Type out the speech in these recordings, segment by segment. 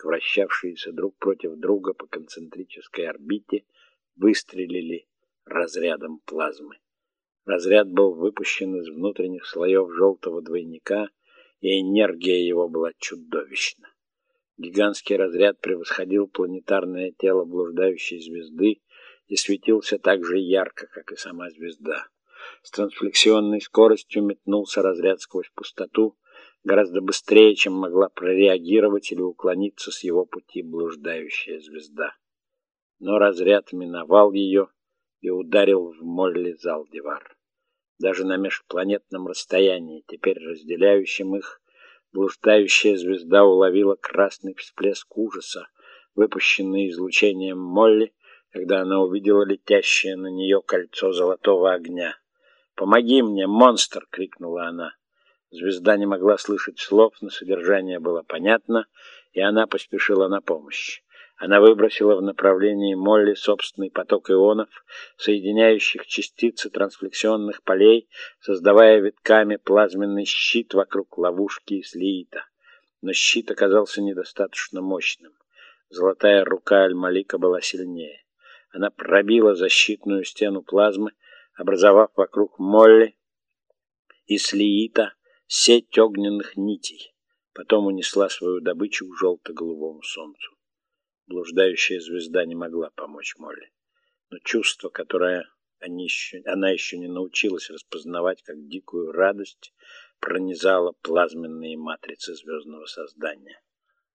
спутник, вращавшиеся друг против друга по концентрической орбите, выстрелили разрядом плазмы. Разряд был выпущен из внутренних слоев желтого двойника, и энергия его была чудовищна. Гигантский разряд превосходил планетарное тело блуждающей звезды и светился так же ярко, как и сама звезда. С трансфлексионной скоростью метнулся разряд сквозь пустоту, гораздо быстрее, чем могла прореагировать или уклониться с его пути блуждающая звезда. Но разряд миновал ее и ударил в Молли Залдивар. Даже на межпланетном расстоянии, теперь разделяющем их, блуждающая звезда уловила красный всплеск ужаса, выпущенный излучением Молли, когда она увидела летящее на нее кольцо золотого огня. «Помоги мне, монстр!» — крикнула она. Звезда не могла слышать слов, но содержание было понятно, и она поспешила на помощь. Она выбросила в направлении Молли собственный поток ионов, соединяющих частицы трансфлексионных полей, создавая витками плазменный щит вокруг ловушки и слиита. Но щит оказался недостаточно мощным. Золотая рука Аль-Малика была сильнее. Она пробила защитную стену плазмы, образовав вокруг Молли и слиита сеть огненных нитей. Потом унесла свою добычу к желто-голубому солнцу. Блуждающая звезда не могла помочь Молли. Но чувство, которое они еще, она еще не научилась распознавать как дикую радость, пронизало плазменные матрицы звездного создания.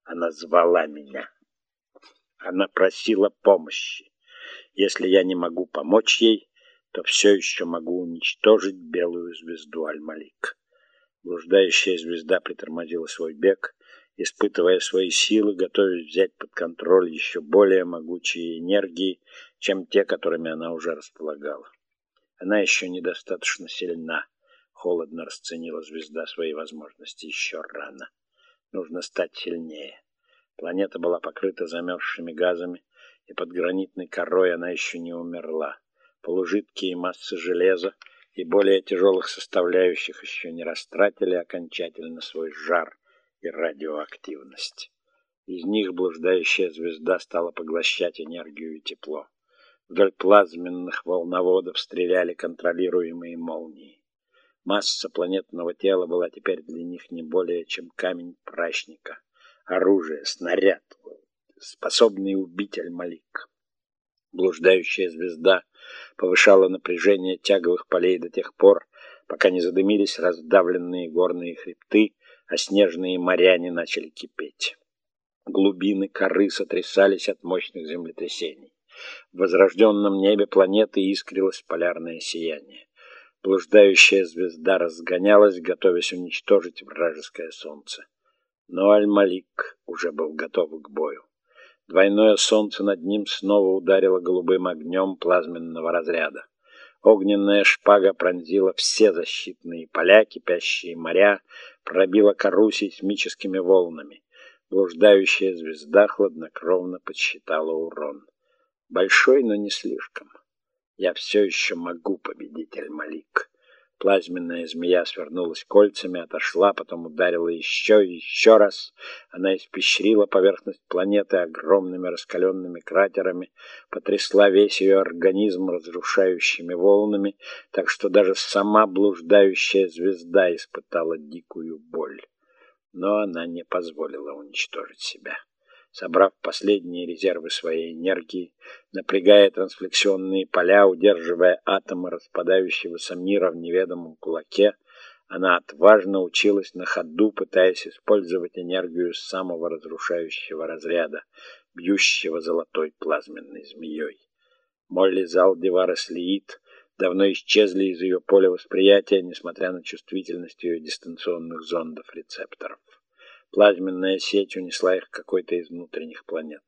Она звала меня. Она просила помощи. Если я не могу помочь ей, то все еще могу уничтожить белую звезду Аль-Малик. Блуждающая звезда притормозила свой бег, испытывая свои силы, готовясь взять под контроль еще более могучие энергии, чем те, которыми она уже располагала. Она еще недостаточно сильна, холодно расценила звезда свои возможности еще рано. Нужно стать сильнее. Планета была покрыта замерзшими газами, и под гранитной корой она еще не умерла. Полужидкие массы железа и более тяжелых составляющих еще не растратили окончательно свой жар и радиоактивность. Из них блуждающая звезда стала поглощать энергию и тепло. Вдоль плазменных волноводов стреляли контролируемые молнии. Масса планетного тела была теперь для них не более, чем камень прачника. Оружие, снаряд, способный убить Аль-Малик. Блуждающая звезда повышала напряжение тяговых полей до тех пор, пока не задымились раздавленные горные хребты, а снежные моря не начали кипеть. Глубины коры сотрясались от мощных землетрясений. В возрожденном небе планеты искрилось полярное сияние. Блуждающая звезда разгонялась, готовясь уничтожить вражеское солнце. Но Аль-Малик уже был готов к бою. Двойное солнце над ним снова ударило голубым огнем плазменного разряда. Огненная шпага пронзила все защитные поля, кипящие моря, пробила кору сейсмическими волнами. Блуждающая звезда хладнокровно подсчитала урон. Большой, но не слишком. Я все еще могу, победитель Малик. Плазменная змея свернулась кольцами, отошла, потом ударила еще и еще раз. Она испещрила поверхность планеты огромными раскаленными кратерами, потрясла весь ее организм разрушающими волнами, так что даже сама блуждающая звезда испытала дикую боль. Но она не позволила уничтожить себя собрав последние резервы своей энергии, напрягая трансфлексионные поля, удерживая атомы распадающегося мира в неведомом кулаке, она отважно училась на ходу, пытаясь использовать энергию самого разрушающего разряда, бьющего золотой плазменной змеей. Молли Залдивар и Слиит давно исчезли из ее поля восприятия, несмотря на чувствительность ее дистанционных зондов-рецепторов. Плазменная сеть унесла их какой-то из внутренних планет.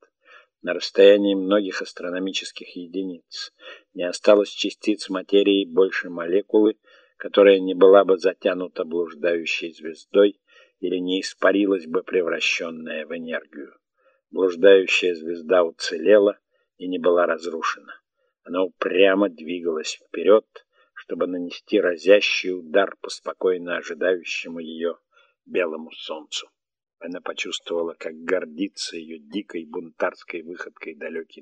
На расстоянии многих астрономических единиц не осталось частиц материи больше молекулы, которая не была бы затянута блуждающей звездой или не испарилась бы превращенная в энергию. Блуждающая звезда уцелела и не была разрушена. Она упрямо двигалась вперед, чтобы нанести разящий удар по спокойно ожидающему ее белому солнцу. Она почувствовала, как гордится ее дикой бунтарской выходкой далекий